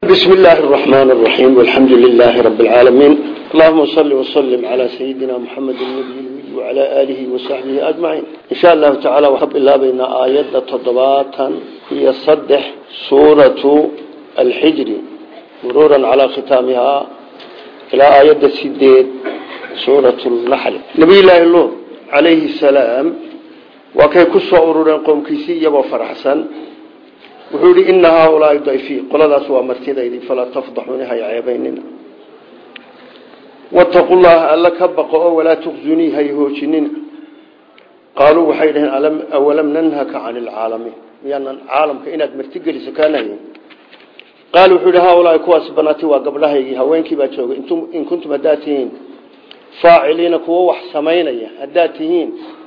بسم الله الرحمن الرحيم والحمد لله رب العالمين اللهم صل وسلم على سيدنا محمد النبي وعلى آله وصحبه أجمعين إن شاء الله تعالى وحب الله بين آيات تضباطا هي صدح سورة الحجر مرورا على ختامها إلى آيات السديد سورة النحل نبي الله اللون عليه السلام وكي كسو أرورا قوم كيسي يبو فرحسن wuxuu ihi ina haaulaai dayfii qoladaas waa martidaydii falaa tafdaxuuni hay ceebaynina. Wataqu llaha alla ka baqo oo walaa tuqzunii hay hoojinina. Qaaluu waxay dhaheen awalam nanhaka cani lcaalamiin miyaanan caalamka inaad martigeliso kaanahayn qaal wuxuu ihi haaulaai kuwaas banaati waa gabdhahaygii haweenkii baa jooga. In kuntum haddaad tihiin faaciliina wax samaynaya haddaad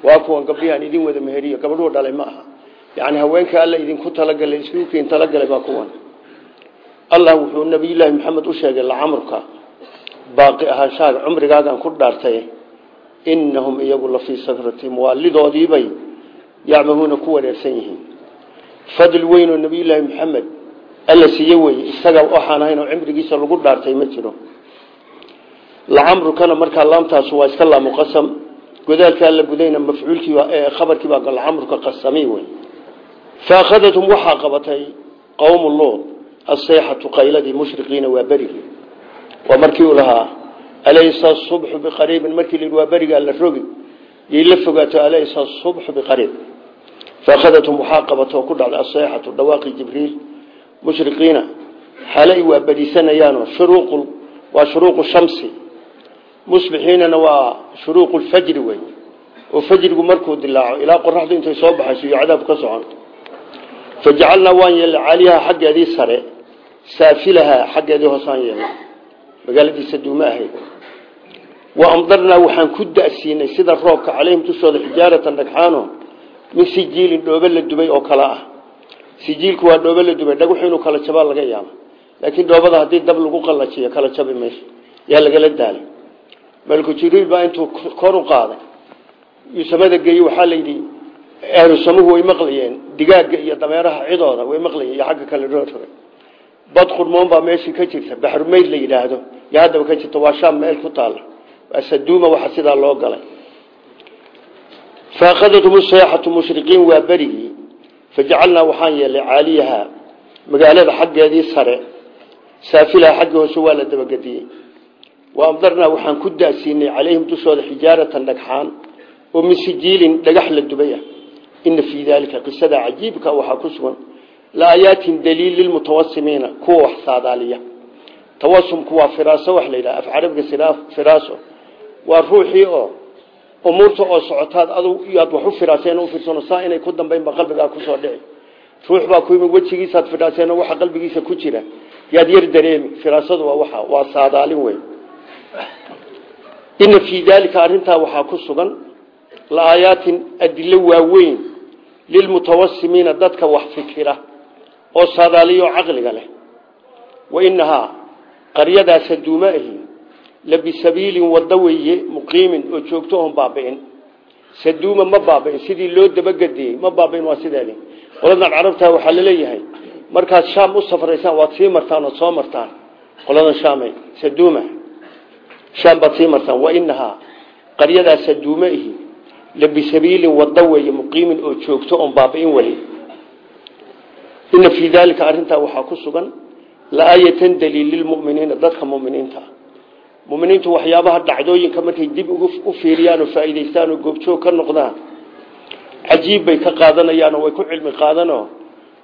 waa kuwan gabdhihaan idin wada meheriyo gabdhuhu dhalay ma aha yani haweenka alla idinku talagalay iskuukiin talagalay baa kuwan. Allah wuxuu nabiyullaahi maxamed u sheegay lacamurka baaqi ahaanshaha cumrigaagan ku dhaartay inahum iyagu la fii sakratihim waalidoodiibay yacmahuuna ku wareersan yihiin. Fadl weyn oo nabiyullaahi maxamed alla siiye weye isaga waxaan ahayn oo cimrigiisa lagu dhaartay ma jiro. Lacamrukana markaa laamtaasu waa iska laamuqasam. Godaalka alla gudayna mafcuulkiiba khabarkiibaa lacamruka qasami wey faakadathum waxaa qabatay qowmu luud aseyxatu qayladii mushriqiina waa berigii waa markii uu lahaa alaysa subxu biqariibin markii la waa berigaa la rogi yay la fogaato alaysa subxu biqariib faakadathum waxaa qabatay oo ku dhacday aseyxatu dhawaaqi jibriil mushriqiina xale ay waa beriisanayaano shuruuqu waa shuruuqu shamsi musbixiinana waa shuruuqu lfajri wey oo fajrigu markuu dilaaco ilaa qoraxdu intay soo baxayso iyo cadaabku ka socon fajacalnaa waan yeelnay caaliyaha xaggeedii sare saafilahaa xaggeedii hoosaan yeelnay magaaladiisa duume ahayd wa amdarnaa waxaan ku da'siinay sida roobka calayhim dushooda xijaaratan dhagxaano min sijiilin dhoobe la dubay oo kale ah sijiilku waa dhoobe la dubay dhagaxu inuu kala jabaa laga yaaba laakiin dhoobada haddii dab lagu qallajiyo kala jabi mayso yaa lagala daalay malku jibriil baa intuu kor u qaaday samada geeyey waxaa layidhi ahlu samuhu way maqlayeen. Digaaga iyo dameeraha cidooda way maqlayeen iyo kale roorogay bad qurmoon baa meeshii ka jirta. Baxrumayd la yidhaahdo. Iyo ka jirta waa meel ku taalla. Saduuma waxa sidaa loo galay. Faakadathum seexatu mushriqiin waa berigii. Fajacalnaa waxaan yeelnay caaliyaha magaalada xaggeedii sare. Saafilaha xagga hoose waa la dabagediyey wa amdarnaa waxaan ku da'siinay calayhim dushooda xijaaratan dhagxaan. Oo min dhagax la dubay ah ina fii daalika qisada cajiibka waxaa ku sugan laayaatin daliil lilmutawasimiina kuwa wax saadaaliya tawasumku waa firaaso wax la yidhaha af carabiga firaaso waa ruuxii oo umuurta oo socotaad adug yaad wax u firaaseen u fiirsano saa inay ku dambaynba qalbigaa ku soo dhici ruux baa ku yimid wejigiisaad firaaseen waxa qalbigiisa ku jira yaad yar dareemi firaasadu lilmutawasimiina dadka wax fikira oo saadaaliyo caqliga leh wainahaa qaryadaas saduuma ahi la bisabiilin wado weeye muqiimin oo joogto oon baabi'in saduuma ma baabi'in sidii loo dabagediyey ma baabi'in waa sideedi qoladan carabta waxaa la leeyahay markaad shaam u safraysaan waad sii martaan ood soo martaan qoladan shaame saduuma shaam baad sii martaan wainahaa qaryadaas saduuma ahi labisabiilin wado weeye muqiimin oo joogto oon baabi'in weli ina fii daalika arrintaa waxaa ku sugan laayatan daliil lilmuminiina dadka muminiinta muminiintu waxyaabaha dhacdooyinka markay dib u fiiriyaan oo faa'iidaystaan oo goobjoog ka noqdaan cajiib bay ka qaadanayaan oo way ku cilmi qaadanoo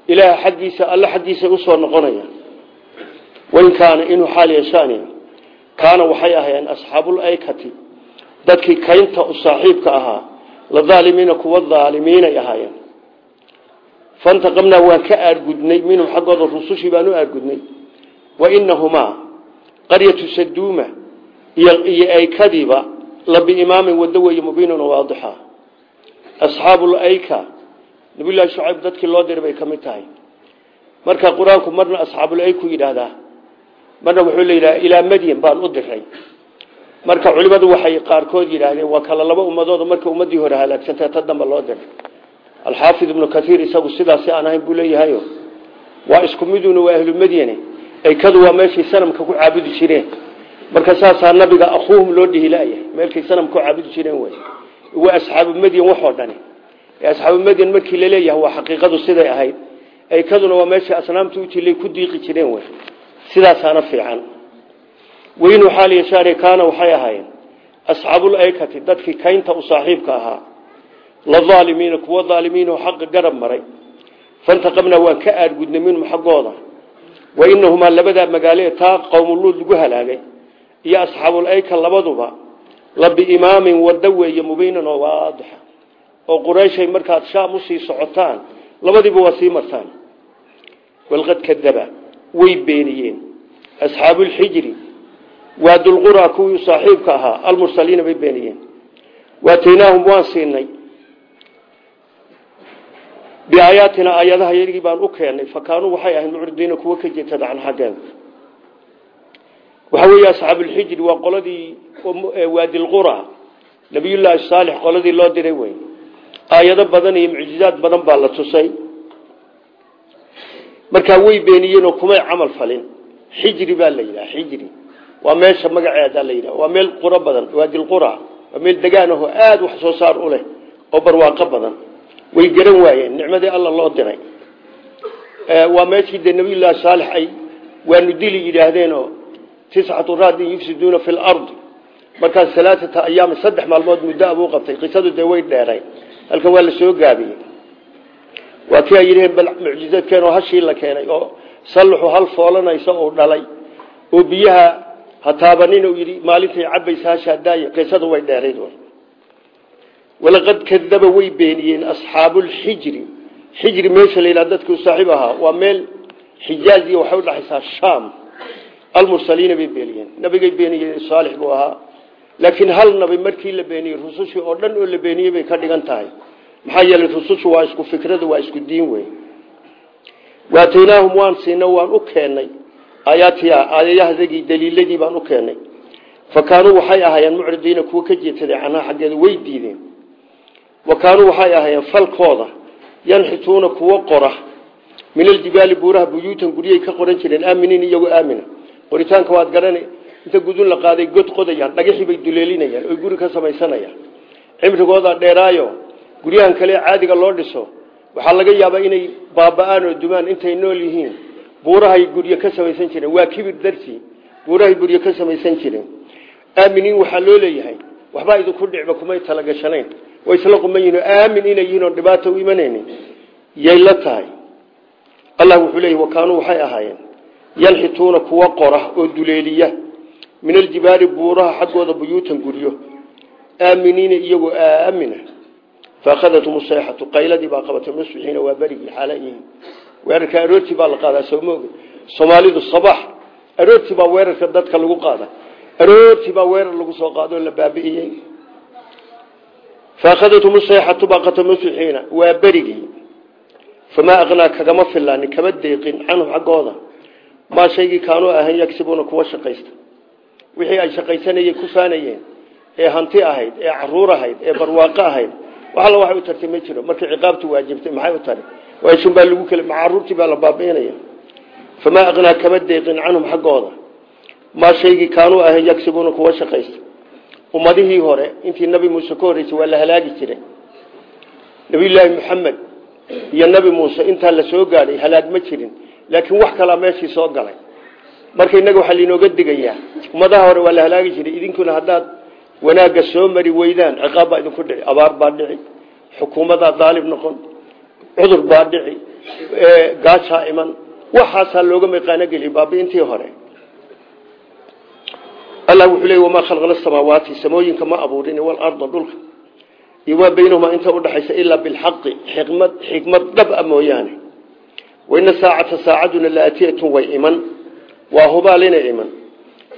ilaah xaggiisa alle xaggiisa u soo noqonaya wain kaana inuu xaal la aalimiina kuwa aalimiinay ahaayeen. Fantaqamnaa waan ka aargudnay minhum xaggooda rusushii baan u aargudnay wainahumaa qaryatu saduuma iyo aykadiiba la biimaamin wado weeye mubiinun waadixa asxaabulayka nabiylahi shucayb dadkii loo diray bay ka mid tahay. Marka qur'aanku marna asxaabulayku yidhaahdaa marna wuxuu layidhaha ilaa madyan baan u diray marka culimadu waxay qaarkood yidhaahdeen waa kala laba ummadooda marka ummadii hore halaagsantay ta dambe loo diray. Alxaafid ibnu kaiir isagu sidaasi aan ahayn buu waa isku miduna waa ahlu madyane aykadu waa meeshay sanamka ku caabudi jireen. Marka saasaa nabiga akhuuhum loo dhihilayahay meelkay sanamka caabudi jireen wey waa asxaabu madyan waxoo dhani. Asxaabu madyan markii la leeyahay waa xaqiiqadu siday ahayd aykaduna waa meeshay asnaamta ujilay ku diiqi jireen wey sidaasaana fiican weyn waxaa lyashaare kaana waxay ahaayeen asxaabul aykati dadkii kaynta u saaxiibka ahaa la aalimiina kuwa aalimiinoo xaqa garab maray. Fantaqabnaa waan ka aadgudnay minhum xaggooda. Wa inahumaa labadaa magaalo ee taa qowmuluud lagu halaagay. Iyo asxaabul ayka labaduba la biimaamin wado weeye mubiinan oo waadixa oo qurayshay markaad shaam u sii socotaan labadiiba waa sii martaan. Walqad kadaba way beeniyeen asxaabulxijri waadulqura kuwii saaxiibka ahaa almursaliina bay beeniyeen. Waataynaahum waan siinay. Biaayaatina aayadaha yagii baan u keenay fa kaanuu waxay ahayd mucridiina kuwa ka jeetada can xaggeeda. Waxaa weeye asxaabulxijri waa qoladii waadilqura nabiyullaahi saalix qoladii loo diray wey aayado badan iyo mucjizaad badan baa la tusay. Markaa way beeniyeenoo kumay camal falin. Xijri baa la yidhaha xijri waa meesha magaceeda la yidhaha waa meel quro badan waadilqura waa meel degaan ahoo aada wax soo saar u leh oo barwaaqo badan. Way garan waayeen nicmadii alla loo diray. Waa meeshii dee nabiyullaahi saalix ay waanu dili yidhaahdeenoo tiscatu raadin yufsiduuna fi lardi markaas alaaata ayaam saddex maalmood muddo abuu qabtay. Qisadu dee way dheeray. Halkan waa la soo gaabiyey. Waa kii ay yidhaheen bal mucjizaadkeenoo hashii la keenay oo salluxu hal foolanaysa oo dhalay. Oo biyaha ha taabanina uu yidhi maalintay cabaysa hashaa daaya qisadu way dheerayd walaqad kadaba way beeniyeen asxaabulxijri xijri. Meesha la yidhaha dadkuu saaxiib ahaa waa meel xijaaz iyo waxay udhaxaysaa shaam. Almursaliina bay beeniyeen. Nabigay beeniyeen saalix buu ahaa. Laakiin hal nabi markii la beeniyey rusushii oo dhan oo la beeniyey bay ka dhigan tahay. Maxaa yeelay rusushu waa isku fikrada waa isku diin wey waataynaahum waan siina waan u keennay aayaatiya aayayahadagii daliiladii baan u keennay fa waxay ahaayeen mucridiina kuwa ka jeedsaday canhaa xaggeeda way diideen. Wa waxay ahaayeen falkooda yanxituuna kuwa qora min aljibaali buuraha buyuutan guryay ka qoran jireen aaminiin iyagoo aamina. Qoritaanka waad garana inta gudun la qaaday god qodayaan dhagaxii bay duleelinayaan oy guri ka samaysanayaan. Cimrigooda dheeraayo guryahan kale caadiga loo dhiso. Waxaa laga yaabaa inay baaba-aan oo dumaan intay nool yihiin buurahay guryo ka samaysan jireen waa kibir darsi. Buurahay guryo ka samaysan jireen aaminiin waxaa loo leeyahay. Waxbaa idinku dhicba kumay talagashanayn way isla quman yihiin aamin inay yihiin oon dhibaato u imanaynin. Yay la tahay. Allah wuxuu leeyahy wakaanuu waxay ahaayeen yanxituuna kuwa qora oo duleeliya. Min aljibaali buuraha xaggooda buyuutan guryo aaminiina iyagoo aamina. Faakadathum sayxatu qayladii baa qabatay musbixiina waa berigii xaalayihiin weerarka aroortii baa la qaadaa soomooga soomaalidu sabax. Aroortii baa weerarka dadka lagu qaada. Aroortii baa weerar lagu soo qaado la baabi'iyey. Faakadathum sayxatu baaqata musbixiina waa berigii famaa aqnaa kagama filaanin kama deeqin canhum xaggooda. Maa shaygii kaanuu ahayn yagsibuuna kuwa shaqaysta. Wixii ay shaqaysanayeen ku faanayeen ee hanti ahayd ee carruur ahayd ee barwaaqo ahayd wax alla waxay u tartay ma markii ciqaabtu waajibtay maxay u tari baa lagu kala caruurtii baa la baabiinaya. Famaa aqnaa kama deeqin canhum xaggooda. Maa shaygii kaanuu ahayn yagsibuuna kuwa shaqaysta. Ummadihii hore intii nabi muuse ka horreysay waa la halaagi jiray. Nabiyullaahi maxamed iyo nabi muuse intaa la soo gaadhay halaag ma jirin laakiin wax kalaa meeshii soo galay. Marka innaga waxaa lainooga digayaa. Ummadaha hore waa la halaagi jiray idinkuna haddaad wanaagga soo mari weydaan ciqaab baa idinku dhici abaar baa dhici xukuumadaa daalib noqon cudur baa dhici gaajaa iman. Waxaasaa looga maqaano geliya baabiintii hore. Allah wuxuu leey wamaa khalaqna samaawaati samooyinka ma abuurin walarda dhulka. Iyo maa baynahumaa inta udhaxaysa ilaa bilxaqi xikmad xikmad dhab a mooyaane. Waina saacata saacaduna laatiyatun way iman. Waa hubaalina iman.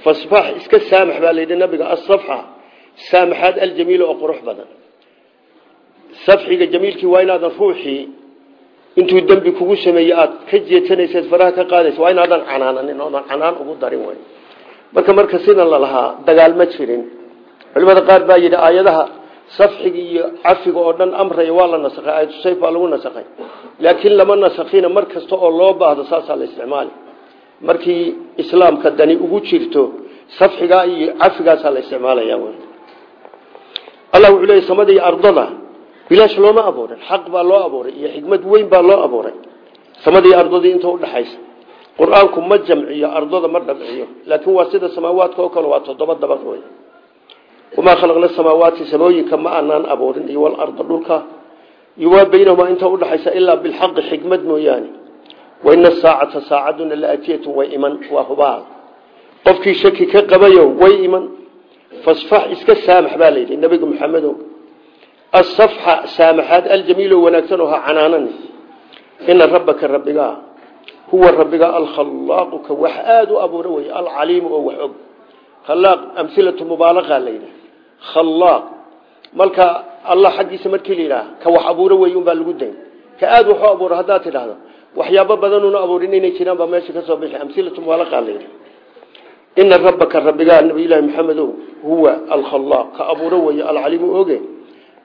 Fasfax iska saamax baa layidhi nabiga asafxa saamaxaad aljamiila oo qurux badan. Safxiga jamiilkii waa inaadan ruuxii intuu dembi kugu sameeyey aad ka jeesanaysaed faraha ka qaadaysa waa inaadan canaananin oodan canaan ugu darin way marka marka sidan lalahaa dagaal ma jirin. Culimada qaar baa yidhi aayadaha safxiga iyo cafiga oo dhan amraya waa la nasakhay aytusayf baa lagu nasakhay laakiin lama nasakhina mar kasta oo loo baahdo saasaa la isticmaali. Markii islaamka dani ugu jirto safxigaa iyo cafigaasaa la isticmaalaya allah wuxuu leeyay samada iyo ardada bilaash looma abuurin xaq baa loo abuuray iyo xikmad weyn baa loo abuuray. Samada iyo ardadii inta udhaxaysa qur'aanku ma jamciyo ardada ma dhabciyo laakiin waa sida samaawaadka oo kale waa toddoba dabaq wey wamaa khalaqna samaawaati samooyinka ma aanaan abuurin iyo walarda dhulka. Iyo waa baynahumaa inta udhaxaysa ilaa bilxaqi xikmad mooyaane. Waina saacata saacaduna laatiyatu way iman waa hubaal. Qofkii shaki ka qabayo way iman. Fasfax iska saamax baa layidhi nabiga maxamedo asafxa saamaxaad aljamiilo wanaagsan oo ha canaanan ina rabbaka rabbigaa huwa rabbiga alkhalaaqu ka wax aada u abuura wey alcaliimu oo wax og khalaaq amhilatu mubaalaqa layidhi khalaaq marka allah xaggiisa markii la yidhaah ka wax abuuro wey unbaa lagu dayn ka aada waxu abuuro haddaad tidhaahdo waxyaabo badanuna abuurin inay jiraan baa meesha ka soo bixi amhilatu mubaalaqa rabbigaa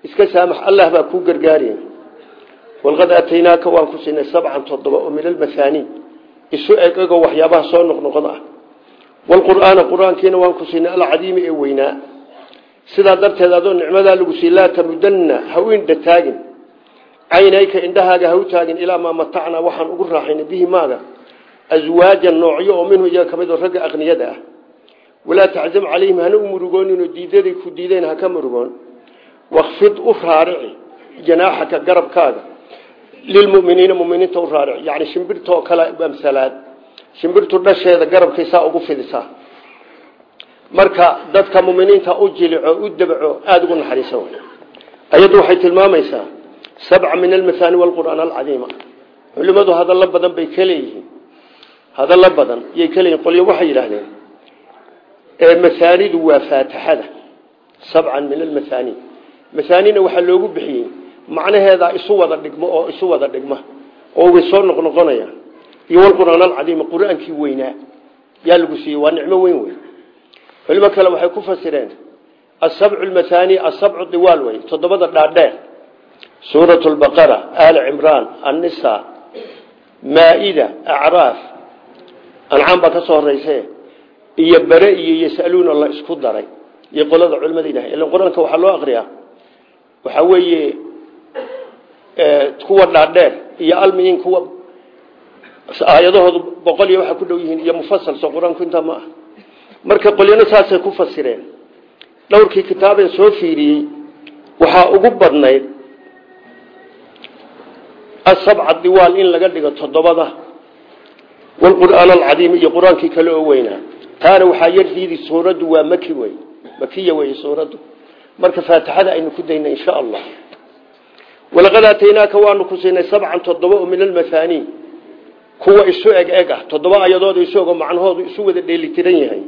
iska saamax allah baa kuu gargaariya walqad aataynaaka waan ku siinay sabcan toddoba oo min almahaani isu eg waxyaabaha soo noqnoqon ah. Waalqur'aana qur'aankiina waan ku siinay alcadiimi ee weynaa. Sidaa darteed adoo nicmadaa lagu sii laa tamudanna ha u indha taagin. Caynayka indhahaaga ha u taagin ilaa maa matacnaa waxaan ugu raaxaynay bihi maaga. Aswaajan noocyo oo minhu iyaga ka oo ragga aqniyada ah. Walaa taczam calayhim hana u murugooninoo diidaday ku diideen ha ka murugoon wakfid u raarici janaaxaka garabkaaga lilmuminiina muminiinta u raarici. Yani shimbirtoo kale amsalaad shimbirtu dhasheeda garabkaysaa ugu fidisaa. Marka dadka muminiinta u jilico u dabco aada ugu naxariisa ayaddu waxay tilmaamaysaa sabca min almahaani waalqur'aan alcadiima. Culimadu hadallo badan bay ka leeyihiin hadallo badan yay ka leeyihiin qolyo waxay yidhaahdeen mahaanina waxaa loogu bixiyey. Macnaheeda isu wada dhigmo oo isu wada dhigma oo way soo noqnoqonayaan iyo walqur'aan alcadiima qur'aankii weynaa yaa lagu siiyey waa nicmo weyn wey culimo kale waxay ku fasireen asabcu lmahaani asabcu diwaal wey toddobada dhaadheer. Suurat lbaqara aali cimraan annisa maa-ida acraaf. Ancaam baa ka soo horeyse iyo bare iyo yasaluuna la isku daray. Iyo qolada culimada yidhaha ila qur'aanka loo akriyaa waxaa weeye kuwa dhaadheer iyo almiin kuwa aayadahoodu boqol iyo waxaa ku dhow yihiin iyo mufasal soo qur'aanku intaa ma ah. Marka qolyano saasay ku fasireen dhowrkii kitaabeen soo fiiriyey waxaa ugu badnayd asabca diwaal in laga dhigo toddobada. Walqur'aan alcadiim iyo qur'aankii kale oo weynaa. Taana waxaa yar diidi suuraddu waa maki wey makiya wey suuraddu marka faatixada aynu ku dayna insha allah. Walaqad aataynaaka waanu ku siinay sabcan toddoba oo min kuwa isu eg eg ah toddoba ayadooda isu ego macnahoodu isu wada dheelitiran yahay.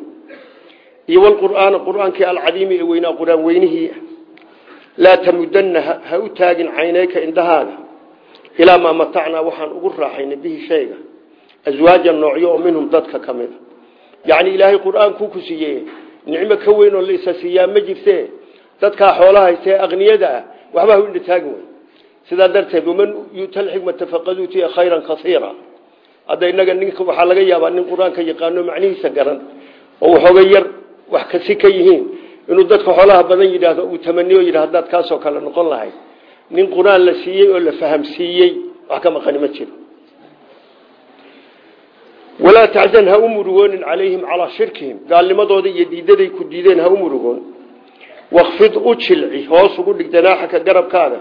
Iyo walqur'aana qur'aankii alcadiimi ee weynaa qur'aan weynihii laa tamudanna ha u taagin cayneyka indhahaaga. Ilaa maa matacnaa waxaan ugu raaxaynay bihi shayga. Aswaajan noocyo oo minhum dadka ka mida yacni ilaahay ku siiye nicmo ka weyn oo la isa siiyaa dadkaa xoolaha haystee aqniyada ah waxba u indha taagin wey sidaa darteed waman yuuta alxikmata faqad uutiya khayran kaiira hadda inaga ninka waxaa laga yaabaa nin qur'aanka yaqaano macnihiisa garan oo waxooga yar wax kasi ka yihiin inuu dadka xoolaha badan yidhaahdo uu tamaniyo yidhah hadaad kaasoo kale noqon lahayd. Nin qur'aan la siiyey oo la fahamsiiyey wax ka maqani ma jiro. Walaa taczan ha u murugoonin calayhim calaa shirkihim. Gaalnimadooda iyo diidaday ku diideen wakfid u jilci hoos ugu dhig janaaxaka garabkaaga.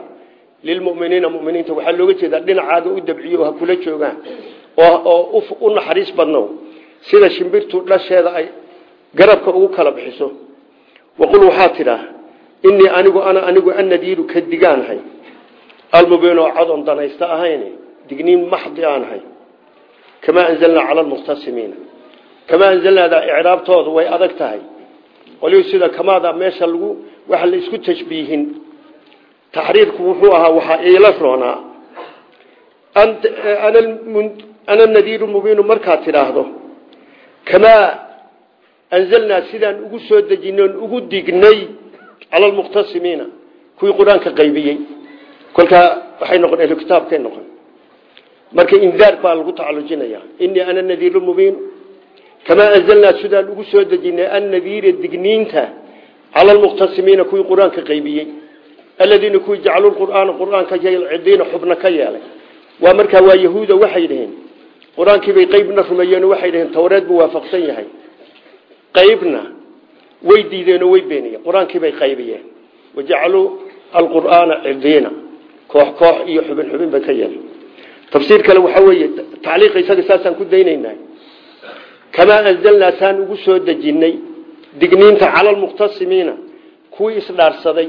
Lilmuminiina muminiinta waxaa looga jeedaa dhinacaaga u dabciyo ha kula joogaan oo u naxariis badnow. Sida shimbirtu dhasheeda ay garabka ugu kala bixiso. Waqul waxaa tidhaah inii anigu ana anigu annadiiru ka digaanahay almubiin oo codon danaysta ahayn digniin maxdi aanahay kamaa anzalnaa cala almuqtasimiina kamaa anzalnaada icraabtooda way adag qolihu sida kamaada meesha lagu waxa la isku tashbiihin. Taxriirku wuxuu ahaa waxaa iila roonaa. Ana nadiiru mubiinu markaad tidhaahdo. Kamaa anzalnaa sidaan ugu soo dejinoon ugu dignay cala almuqtasimiina kuwii qur'aanka qaybiyey. Waxay noqon kitaabkay noqon. Marka indaar baa lagu tacalujinaya inii ana nadiiru mubiin kamaa anzalnaa sidaan ugu soo dejinay annadiira digniinta cala almuqtasimiina kuwii qur'aanka qaybiyey aladiina kuwii jacaluu qur'aana qur'aanka cidiina xubna ka yeelay waa markaa waa yahuuda waxay dhaheen qur'aankiibay qeybna rumeeyeen waxay dhaheen towreed buu waafaqsan yahay qeybna way diideenoo way beeniyeen qur'aankiibay qaybiyeen wajacaluu alqur'aana cidiina koox koox iyo xubin xubin bay ka yeeleen tafsiir kale waxaa weeye tacliiqa isaga saasaan ku daynaynaa kamaa anzalnaa saan ugu soo dejinnay digniinta cala almuqtasimiina kuwii isdhaarsaday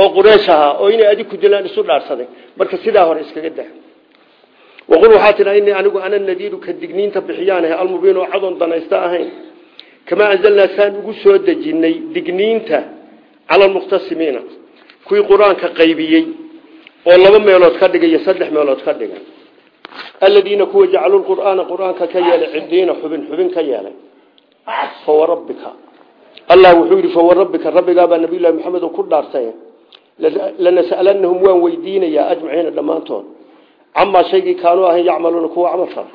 oo qureesh ahaa oo inay adig ku dilaan isu dhaarsaday. Marka sidaa hore iskaga dah waqul waxaa tidhaa innii anigu ana nadiiru ka digniinta bixiyaan ahay almubiin oo cadoon danaysta ahayn. Kamaa anzalnaa saan ugu soo dejinnay digniinta cala almuqtasimiina kuwii qur'aanka oo laba meelood ka dhigay meelood ka dhigay aladiina kuwa jacaluu qur'aana qur'aanka ka yeelay cidiina xubin xubin ka yeelay. Fawarabbika allah wuxuu yidhi fawarabbika rabbigaabaa nabiyullahi maxamed ku dhaartay. Lanas'alanahum waan weydiinayaa ajmaciina dhammaantood. Camaa shaygii kaanuu ahayn yacmaluuna kuwa camal fala.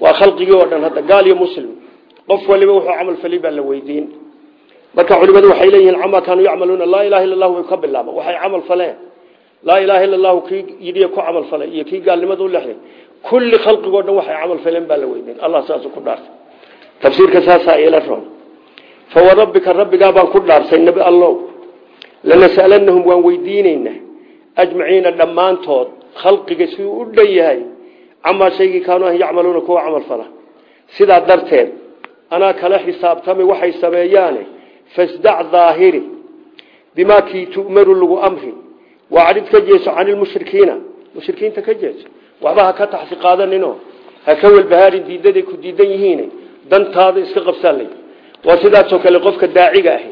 Waa khalqigii oo dhan hadda gaal iyo muslim. Qof waliba wuxuu camal fali baa la weydiin. Marka culimadu waxay leeyihiin camaa kaanuu yacmaluuna laa ilaha illa allahu way ka bilaaba waxay laa ilaha illa allahu kii yidhiya ku camal falay iyo kii gaalnimada u lexday kulli khalqigoo dhan waxay camal faleen baa la weydiin allah saasuu ku dhaartay. Tafsiirka saasaa ila roon. Fawarabbika rabbigaa baan ku dhaarsay nebi allow lanas'alanahum waan weydiinaynaa ajmaciina dhammaantood khalqiga siduu u dhan yahay camaa shaygii kaanuu ahan yacmaluuna kuwa camal fala. Sidaa darteed anaa kala xisaabtamay waxay sameeyaane fasdac daahiri bimaa tu'maru lagu amri waa cadhid ka jeeso cani lmushrikiina mushrikiinta ka jeeso. Waxba ha ka taxsi qaadanino ha ka welbahaarin diidaday ku diidan yihiin dantaada iska qabsaanlay waa sidaasoo kale qofka daaciga ahi.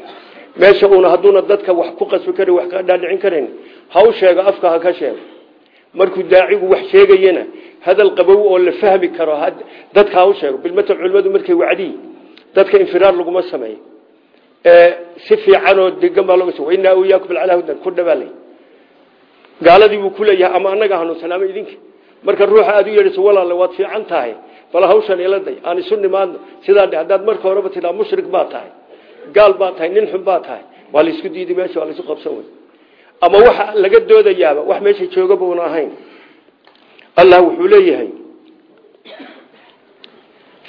Meesha uuna hadduuna dadka wax ku qasbi karin wax ka dhaadhicin karan ha u sheego afka ha ka sheego. Markuu daacigu wax sheegayana hadal qabow oo la fahmi karo dadka ha u sheego. Bilmatal culimadu markay wacdiyi dadka infiraar laguma gaaladii buu ku leeyahay ama annaga hanuunsan ama idinka. Marka ruuxa aad u yeedhiso walaale waad fiican tahay. Bal hawshan ila aan isu nimaadno sidaa marka horeba tidhaa mushrik baa tahay gaal baa tahay nin xun baa tahay. Waa la isku diiday meesha waa laisu qabsan wey. Ama waxa laga doodayaaba wax meesha joogaba una ahayn. Allah wuxuu leeyahay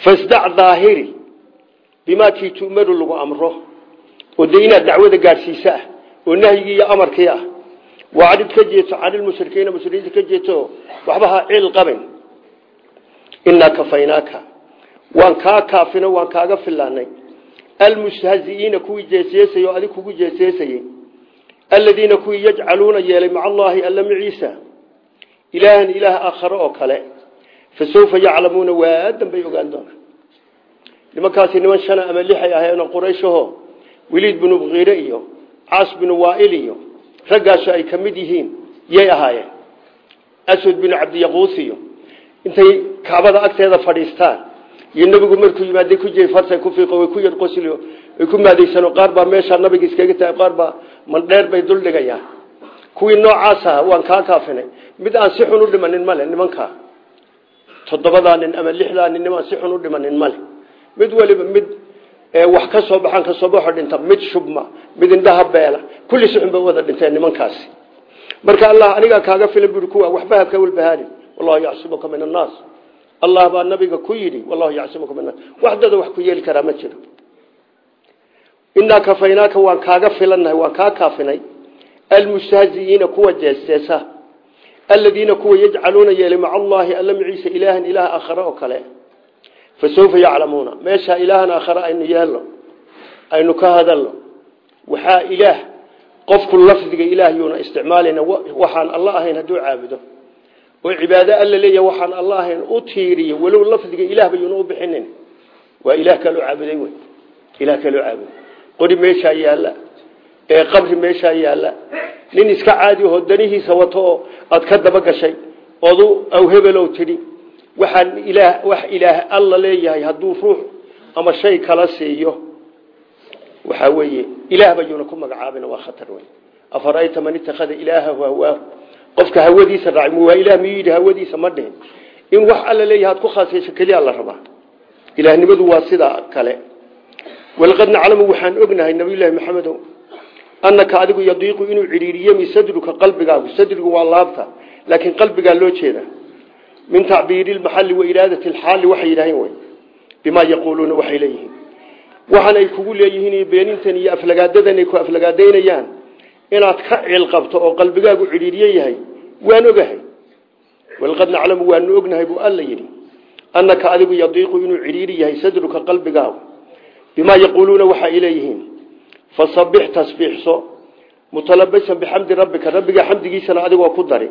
fasdac daahiri bimaa kii tu'maru lagu amro. Oo dee dacwada gaadhsiisa ah oo nahyigii iyo amarkii ah waa cadhid ka jeeto canilmushrikiina mushrikiinta ka jeeto waxba ha cil qabin inaa kafaynaaka waan kaa kaafino waan kaaga filaanay almustahzi'iina kuwii jeesyeesay oo adig kugu jeesyeesayey aladiina kuwii yajcaluuna yeelay maca allaahi alla maciisa ilaahan ilaah aakhare oo kale fa sawfa yaclamuuna waadan bay ogaan doonaan nimankaasi niman shana ama lixay ahayeenoo qurayshaho weliid binu bkiire iyo caas binu waail iyo raggaasu ay ka mid yihiin yay ahaayeen. Aswad binu cabdiyaquus iyo intay kacbada agteeda fadhiistaan. Iyo nebigu markuu yimaada ku jey farsa ku fiiqo ku yar qosliyo way ku maadaysano qaar baa meesha nabiga iskaga tahay qaar baa mandheer bay dul dhigayaan. Kuwii noocaas aha waan kaa kaafinay. Mid aan si xun u dhimanin male nimankaa. Toddobadaa nin ama lixdaa nin si xun u dhimanin male mid waliba mid wax ka soo baxaan ka soo baxo dhinta mid shubma mid indhaha beela kulli si wada dhinteen nimankaasi. Marka allah anigaa kaaga filan bui kuwa waxba ha ka walbahaani wallahu yacsimuka min annaas allah baa nabiga ku yidhi wallahu yacsimuka min annaas wax dada wax ku yeeli karaa ma jiro. Inaa kafaynaaka waan kaaga filannahay waan kaa kaafinay. Almustahzi'iina kuwa jeesteesa. Aladiina kuwa yajcaluuna yeelay maca allaahi alla maciisa ilaahan ilaah aakhare kale fa sawfa yaclamuuna meeshaa ilaahan aakhare aynu yeelno aynu ka hadalno waxaa ilaah qofku lafdiga ilaah yuuna isticmaalana waxaan alla ahayn hadduu caabudo oo cibaado alla leeyahay waxaan alla ahayn u tiiriyo walow lafdiga ilaahba yuuna u bixinin waa ilaah kaloo caabuday wey ilaah kaloo caabuday qori meeshaa yaalla ee qabri meeshaa yaalla nin iska caadi danihiisa wato oo aad ka daba gashay odu aw waxaan ilaah wax ilaah alla leeyahay hadduu ruux ama shay kala siiyo. Waxaa weeye ilaah bayuuna ku magacaabina waa khatar wey afarayta man ittakhada ilaahahu hawaahu qofka hawadiisa raacay waa ilaah miyuu yidhi hawadiisa ma dhihin in wax alla leeyahay ku khaasayso keliya la rabaa. Ilaahnimadu waa sidaa kale. Walaqad naclamu waxaan ognahay nabiyullaahi maxamedow annaka adigu yadiiqu inuu cidhiiriyemi sadruka qalbigaagu. Sadrigu waa laabta laakiin qalbigaa loo jeeda min tacbiiri lmaxalli wa iraadati lxaali waxay yidhaaheen wey bimaa yaquuluuna waxay leeyihiin. Waxaan ay kugu leeyihiin beenintan iyo aflagaadadan ay ku aflagaadaynayaan inaad ka cilqabto oo qalbigaagu cidhiiriye yahay waan ogahay. Walaqad naclamu waanu ognahay buu alla yidhi annaka adigu yadiiqu inuu cidhiiri yahay sadruka qalbigaagu. Bimaa yaquuluuna waxa ay leeyihiin fasabix tasbiixso mutalabisan bixamdi rabbika rabbiga xamdigiisana adigoo ku dari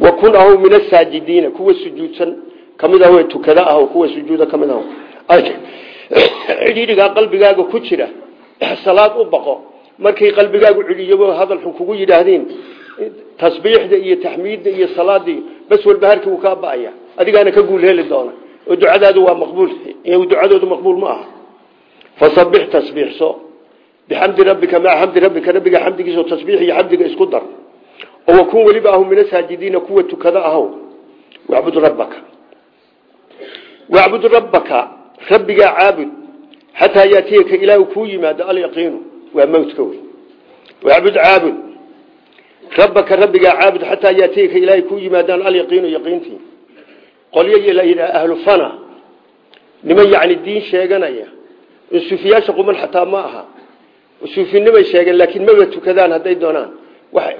wa kun ahu min asaajidiina kuwa sujuudsan ka mid ah tukada ah kuwa sujuuda ka mid ah cidhiirigaa qalbigaaga ku jira salaad u baqo. Markay qalbigaagu cidhiyabo hadal xun kugu yidhaahdeen tasbiixda iyo taxmiidda iyo salaadii bas walba uu kaa ba'aya. Adigaana ka guul doona. Oo ducadaadu waa maqbuul ducadoodu maqbuul ma aha. Fasabix tasbiixso bixamdi rabbika maca xamdi rabbika rabbiga xamdigiisa tasbiix iyo xamdiga isku dar oo wakun weliba ahu min asaajidiina kuwa tukada ahow wacbud rabbaka. Wacbud rabbaka. Rabbigaa caabud. Xataa yaatiyaka ilaahu kuu yimaado alyaqiinu. Waa mawtka wey wacbud caabud. Rabbaka rabbigaa caabud. Xataa yaatiyaka ilaahay kuu yimaadaan alyaqiinu yaqiintii. Qolyo la yidhaha ahlu fana. Niman yacni diin sheeganaya. Suufiyaasha quman xataa ma aha. Suufinimay sheegeen laakiin maba tukadaan hadday doonaan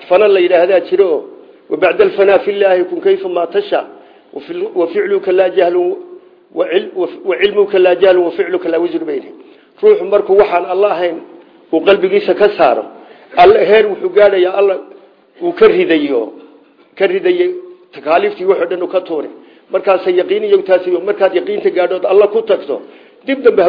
fana la yidhaahdaa jiro wabacda alfanaa filaahi kun kayfa maa tasha? Waficluka laa jahlun wacilmuka laa jahlun waficluka laa wisru bayni. Ruuxu markuu waxaan alla ahayn uu qalbigiisa ka saaro. Alla heer wuxuu gaadhayaa alla uu ka ridayo ka ridaye takaaliiftii waxoo dhan u ka tuure markaasa yaqiin iyo taasi markaad yaqiinta gaadhood alla ku tagto dib dambe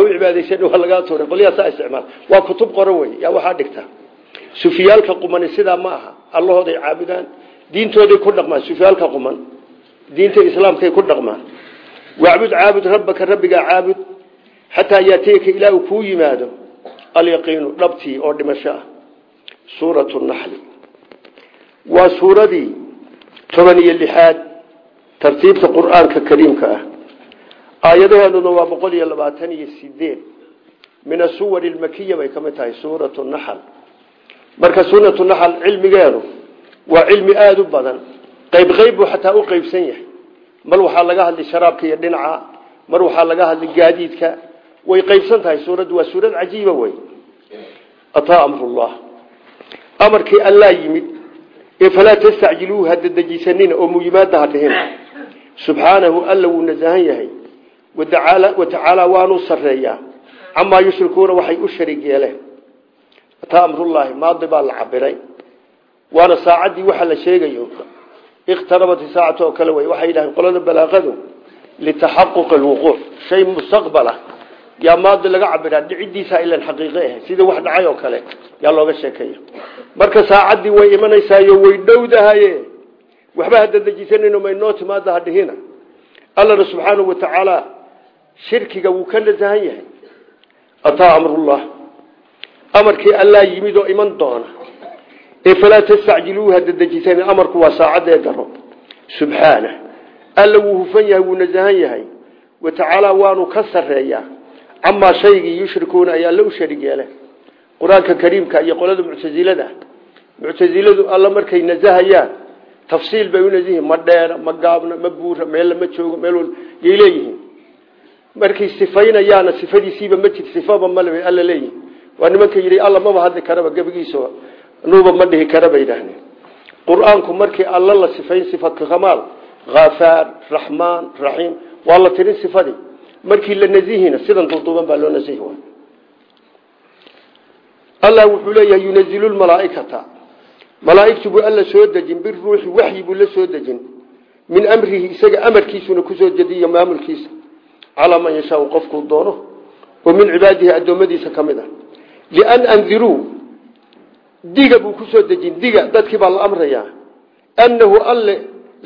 sufiyaalka qumani sidaa ma aha. Allahooday caabudaan diintooday ku dhaqmaan sufiyaalka quman diinta islaamkay ku dhaqmaan. Wacbud caabud rabbaka rabbigaa caabud xataa yaatiyaka ilaa uu kuu yimaado. Alyaqiinu dhabtii oo dhimasho ah. Suuratu naxli waa suuradii toban iyo lixaad tartiibta qur'aanka kariimka ah. Aayadaheeduna waa boqol iyo labaatan iyo sideed min asuwar lmakiya bay ka mid tahay suuratu naxl marka suuratu naxl cilmigeedu waa cilmi aada u badan. Qayb qayb buu xataa u qeybsan yahay. Mar waxaa laga hadlay sharaabka iyo dhinaca mar waxaa laga hadlay gaadiidka. Way qeybsan tahay suuraddu waa suurad cajiiba wey ataa amrullah. Amarkii allaa yimid ee falaa tastacjiluuhu hadadejisanina oo muyimaada ha dhihina subxaanahu alla wuu nasahan yahay. Watacaala waanuu sareeyaa camaa yushrikuuna waxay u yeeleen ataa amrullaahi maadi baa la cabiray. Waana saacaddii waxa la sheegayo. Iqtarabat saacatu oo kale wey waxay yidhahdeen qolada balaaqadu litaxaquq alwuquuc shay mustaqbala. Yaa maadi laga cabiraa dhicidiisa ilan xaqiiqe ah sida wax dhacay oo kale yaa looga sheekeeya marka saacaddii way imanaysaayo way dhowdahaye waxba hadadejisanayno maynoo timaada ha dhihina. Allana subxaanahu watacaala shirkiga wuu ka nasahan yahay. Ataa amrullah amarkii allaa yimid oo iman doona. Ee falaa tastacjiluuhu hadadejisan amarku waa saacadee garo. Subxaana alla wuu hufan yahay wuu nasahan yahay. Watacaala waanu ka sareeyaa camaa shaygii yushrikuuna ay alle u sharig yeeleen qur'aanka kariimka iyo qolada muctasilada muctasiladu alla markay nasahayaan tafsiil bay u nasayihiin ma dheera ma gaabna ma buura meel lama joogo meel wal yay ma alla waa nimanka yidhi alla maba hadli karaba gebigiisa nuuba ma dhihi kara bay yidhaahdeen. Qur'aanku markii alla la sifayn sifatu kamaal khafaar raxmaan raxiim waa la tirin markii la nasihina sidan duuduuban baa loo nasihi waay wuxuu leeyahay yunazilu lmalaaikata malaaigtu buu alla soo dejin biruuxi waxyi buu la soo dejin. Min amrihi isaga amarkiisuna ku soo dejiyo maamulkiisa. Calaa man yashaau qofkuu doono. Oo min cibaadihi addoommadiisa ka lian andiruu diga buu ku soo dejin diga dadkii baa la amrayaa annahu alle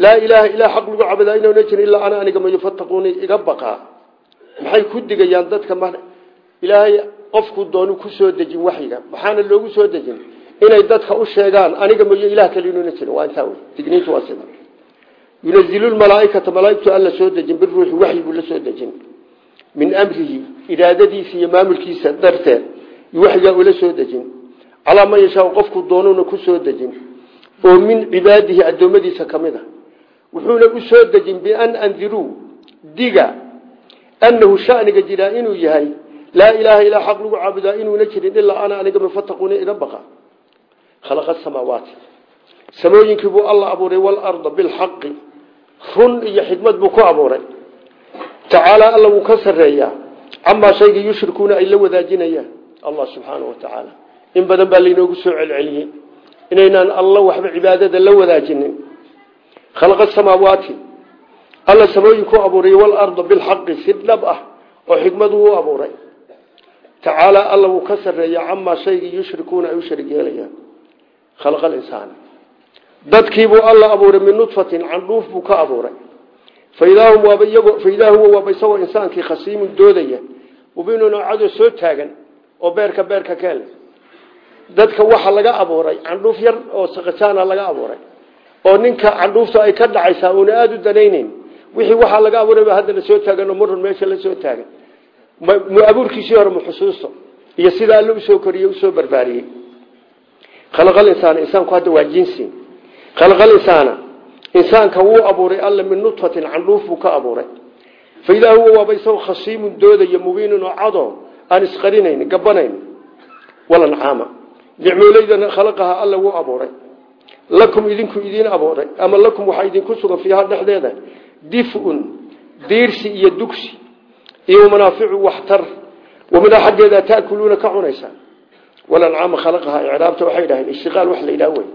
laa ilaaha ilaa xaq lagu cabadaa inauna jirin ilaa ana aniga mayo fattaquuni iga baqaa maxay ku digayaan dadka ma ilaahay qofkuu doonu ku soo dejin waxyiga maxaana loogu soo dejin inay dadka u sheegaan aniga mayo ilaah kale inuuna jirin waa intaa wey digniintu waa sida yunazilu lmalaaikata malaaigtu alla soo dejin biruuxi waxyi buu la soo dejin min waxyigaa ula soo dejin. Calaa man yashaa qofku doonuna ku soo dejin. Oo min cibaadihi addoommadiisa ka mid a wuxuuna u soo dejin bian andiruu diga annahu shaniga jiraa inuu yahay laa ilaaha ilaa xaq lagu caabudaa inuuna jirin ilaa ana aniga mafataquna iga baqa. Khalaqa samaawaati. Samooyinkii buu alla abuuray waalarda bilxaqi run iyo xikmad buu ku abuuray. Tacaalaa alla wuu ka sarreeyaa. Camaa shayga yushrikuuna ay la wadaajinayaan allah subxaana wa tacaala in badan baa laynoogu soo celceliyey. Inaynaan alla waxba cibaadada la wadaajinin. Khalaqa samaawaati. Alla samooyinku abuuray waalarda bilxaqi si dhab ah oo xikmadu u abuuray. Tacaalaa alla wuu ka sarreeyaa camaa shaygii yushrikuuna ay u sharig yeelayaan khalaqa alinsaana dadkiibuu alla abuuray min nudfatin candhuuf buu ka abuuray. Faidaa huwa waaba isagoo oo beerka beerka keel dadka waxa laga abuuray candhuuf yar oo saqajaana laga abuuray oo ninka candhuufta ay ka dhacaysaa uuna aada u danayneyn wixii waxaa laga abuurayba haddana soo taagan oo marun meesha la soo taagan. Mu abuurkiisii hore mu xusuusto iyo sida alle u soo koriyey u soo barbaariyey. Khalaqal insaana insaanku hadda waa jinsi. Khalaqal insaana insaanka wuu abuuray alle min nudfatin candhuuf buu ka abuuray. Fa idaa huwa waaba khasiimun doodaya mubiinun oo cado aan isqarinayn gabanayn walancaama nicmooleydana khalaqaha alla wuu abuuray. Lakum idinku idiin abuuray ama lakum waxaa idinku sugan fiiha dhexdeeda. Difun diirsi iyo dugsi iyo manaaficu waxtar. Waminaa xaggeeda taakuluuna ka cunaysaa walancaama khalaqaha icraabta waxay dhaheen ishtiqaal wax la yidhaha wey.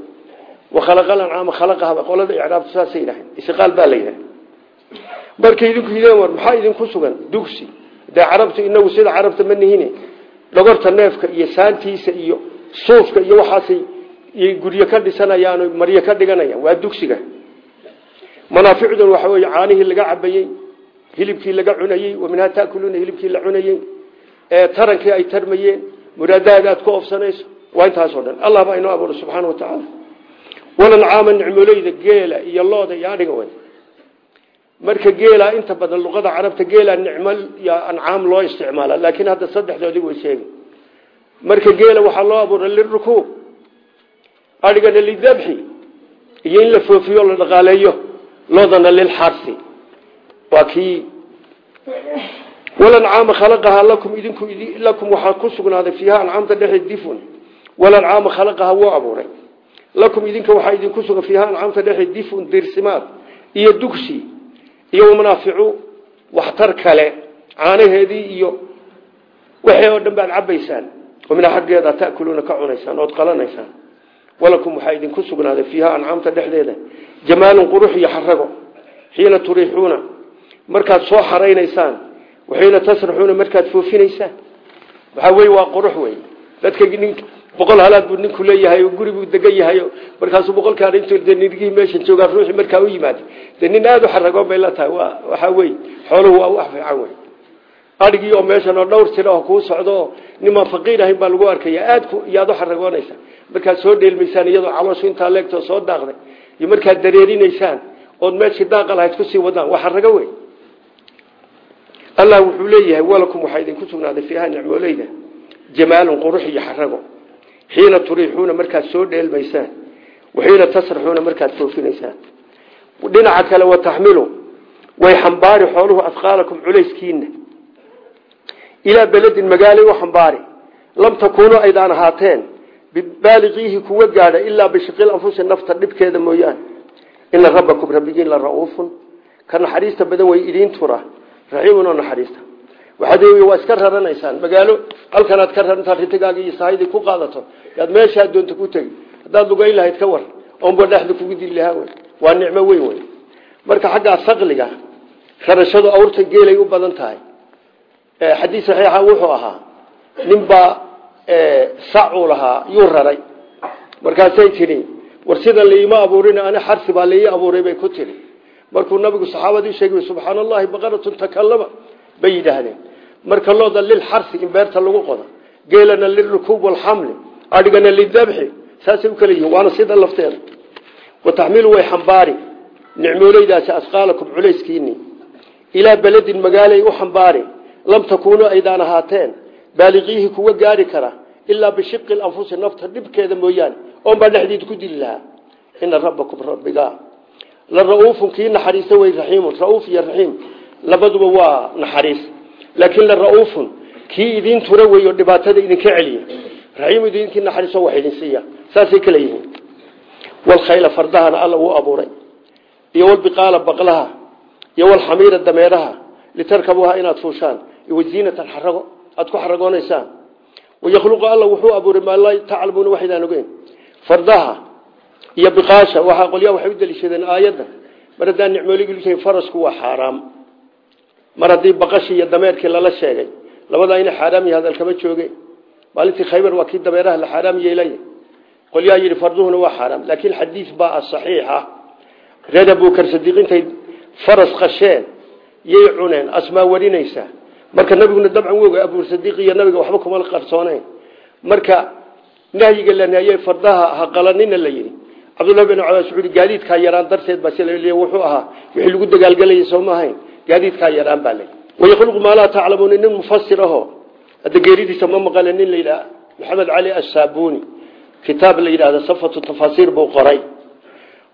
Wakhalaqa lancaama khalaqaha qolada icraabta saasay yidhaheen ishtiqaal baa la yidhaha idinku yideen war maxaa idinku sugan? Dugsi dee carabtu inagu sida carabta ma nihine dhogorta neefka iyo saantiisa iyo suufka iyo waxaasay guryo ka dhisanayaan maryo ka dhiganayaan. Waa dugsiga. Manaaficdun waxa wey caanihii laga cabayey hilibkii laga cunayey waminhaa taakuluuna hilibkii la cunayey tarankii ay tarmayeen muraadahaga aad ku ofsanayso waa intaasoo dhan. Allah baa inoo abuuray subxaana wa tacaala walancaama nicmoleyda geela iyo looda iyo adhiga marka geela inta badan luqada carabta geela nicmo ancaam loo isticmaala laakiin hadda saddexdoodii way sheegi marka geela waxaa loo abuuray lirukuub adhigana lidabxi iyo in la foofiyo la dhaqaaleeyo loodana lilxarsi. Waa kii walancaama khalaqahaa lakum idinku lakum waxaa ku sugnaaday fiiha ancaamta dhexeed difun. Walancaama khalaqahaa wuu abuuray. Lakum idinka waxaa idinku sugan fiiha ancaamta dhexeed difun dirsimaad iyo dugsi iyo manaaficu waxtar kale caanaheedii iyo waxii oo dhan baad cabaysaan oo mina xaggeeda taakuluuna ka cunaysaan ood qalanaysaan. Walakum waxaa idinku sugnaaday fiiha ancaamta dhexdeeda jamaalun qurux iyo xarago xiina turiixuuna markaad soo xaraynaysaan waxiina tasraxuuna markaad foofinaysaan. Waxaa wey waa qurux wey dadka boqol halaad buu ninku leeyahay oo guri buu degan yahay markaasuu boqolkaan int de nirgihii meesha joogaa ruuxii markaa u yimaada de nin aada u xaragoon bay la tahay? Waa waxaa wey xooluhu waa wax fiican wey adhigii oo meeshan oo dhowr jir oo kuu socdo nimaan faqiir ahayn baa lagu arkaya. Aad ku iyaad u xaragoonaysa markaad soo dheelmaysaan iyadoo calooshu intaa leegtoo soo daaqday iyo markaad dareerinaysaan ood meeshii daaqa lahayd ku sii wadaan. Waa xarago wey allah wuxuu leeyahay walakum waxaa idinku sugnaaday fiiha nicmooleyda qurux iyo xarago xiina turiixuuna markaad soo dheelmaysaan waxiina tasraxuuna markaad foofinaysaan dhinaca kale wataxmilu way xambaari xooluhu afqaalakum culayskiina ilaa beledin magaalay u xambaari lam takuunuu aydaan ahaateen bibaaliqiihi kuwa gaadha ilaa bishiqil anfusi nafta dhibkeeda mooyaane. Ina rabbakum rabbigiin la ra'uufun ka naxariista badan way idiin tura raxiimun oo naxariista waxaad waa iska raranaysaan. Magaalo halkanaad ka rarantaa ritigaaga iyo sahaydii ku qaadato. Yaad meeshaa doonta ku tegi. Haddaad lugayn lahayd ka war oonba dhexda kugu dili lahaa waa nicmo weyn wey marka xaggaa saqliga rarashadu awrta geelay u badan tahay. Xadiis saxiixa wuxuu ahaa ninbaa sacuu lahaa yuu raray. Markaasay tidhi war sidan laiima abuurin ani xarsi baa abuuray bay ku tidhi. Markuu nabigu saxaabadii sheegay subxaana baqaratun takallama bay yidhaahdeen. Marka looda lilxarsi in beerta lagu qodo geelana lilrukuub walxamli adhigana lidabxi saasay u kala waana sida lafteeda. Wataxmiilu way xambaari nicmooleydaasi asqaalakum culayskiini ilaa beledin magaalay u xambaari lam takuunuu aydaan ahaateen baaliqiihi kuwa gaari kara ilaa bishiqi anfusi nafta dhibkeeda mooyaane oon baa dhexdiid ku dili lahaa. Ina rabbakum rabbiga la ra'uufun kii naxariista wey raxiimun ra'uuf iyo raxiim labaduba waa naxariis. Laakiin la ra'uufun kii idiin tura wey oo dhibaatada idinka celiya raxiim idinkii naxariiso wax idin siiya saasay kala yihiin. Walkhayla fardahana alla wuu abuuray iyo walbiqaala baqlaha iyo walxamiira dameeraha litarkabuuha inaad fuushaan iyo waziinatan xarago aada ku xaragoonaysaan wayakhluqu alla wuxuu abuuray maa laa taclamuuna waxaydaan ogeyn. Fardaha iyo biqaasha waxaa qolyaa waxay u daliishadeen aayadda mar haddaan nicmooligi farasku waa xaaraam mar haddii baqashii iyo dameerkii lala sheegay labadaa ina xaaraam yahay hadal kama jooge maalintii khaybar waa kii dameeraha la xaaraam yeelay. Qolyaa yidhi farduhuna waa xaaraam. Laakiin xadiis baa saxiixa reer abukar sadiiq intay faras qasheen yay cuneen asmaa warinaysaa marka nabiguna dabcan woga abu sadiiq iyo nabiga waxba kuma qarsooneyn. Marka nahyiga la nahiyey fardaha ha qalanina la yidhi. Cabdullahi bin cabaas wuxuu yidhi yaraan darteed baa wuxuu ahaa wixii lagu dagaalgelayay soo gaadiidkaa yaraan baa lay wayakhluqu maa laa taclamuuna nin mufasir aho. Hadda geeridiisa ma maqale nin la maxamed cali assaabuni. Kitaab la safatu tafaasiir buu qoray.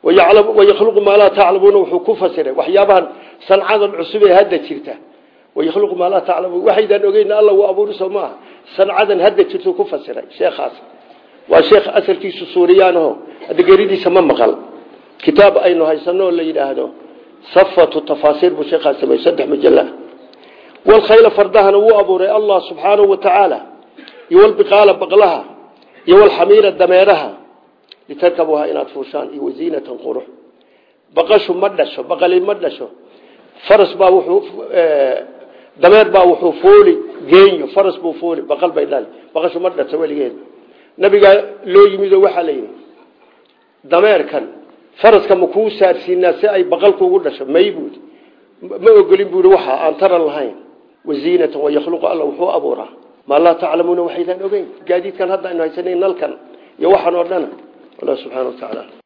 Wayakhluqu maa laa taclamuuna wuxuu ku fasiray waxyaabahan sancadan cusub ee hadda jirta. Wayakhluqu maa laa taclamuun waxaydaan ogeyn alla wuu abuuri soo maaha. Sancadan hadda ku fasiray sheekhaas. Waa sheekh asalkiisu suuriyaanaho. Hadda geeridiisa ma maqal. Kitaab aynu haysano la yidhaahdo safatu tafaasiir buu sheekhaas sameeyey saddex mujalla walkhayla fardahana wuu abuuray allah subxaanahu wa tacaala iyo walbiqaala baqlaha iyo walxamiira dameeraha litarkabuuha inaad fuushaan iyo waziinatan qurux baqashu ma dhasho baqali ma dhasho faras baa wuxuu dameer baa wuxuu fuuli geenyo faras buu fuuli baqal bay dhali baqashu ma dhasho weligeed nabigaa loo yimid oo waxaa la yidhi dameerkan faraska ma kuu saarsiinaa si ay baqal kuugu dhasho? May buudi. Ma ogolin buui waxa aan taran lahayn. Waziinatan wayakhluqu alla wuxuu abuuraa. Maa laa taclamuuna waxaydaan ogeyn. Gaadiidkan hadda aynu haysanay nalkan iyo waxaan oo dhana allah subxana wa tacaala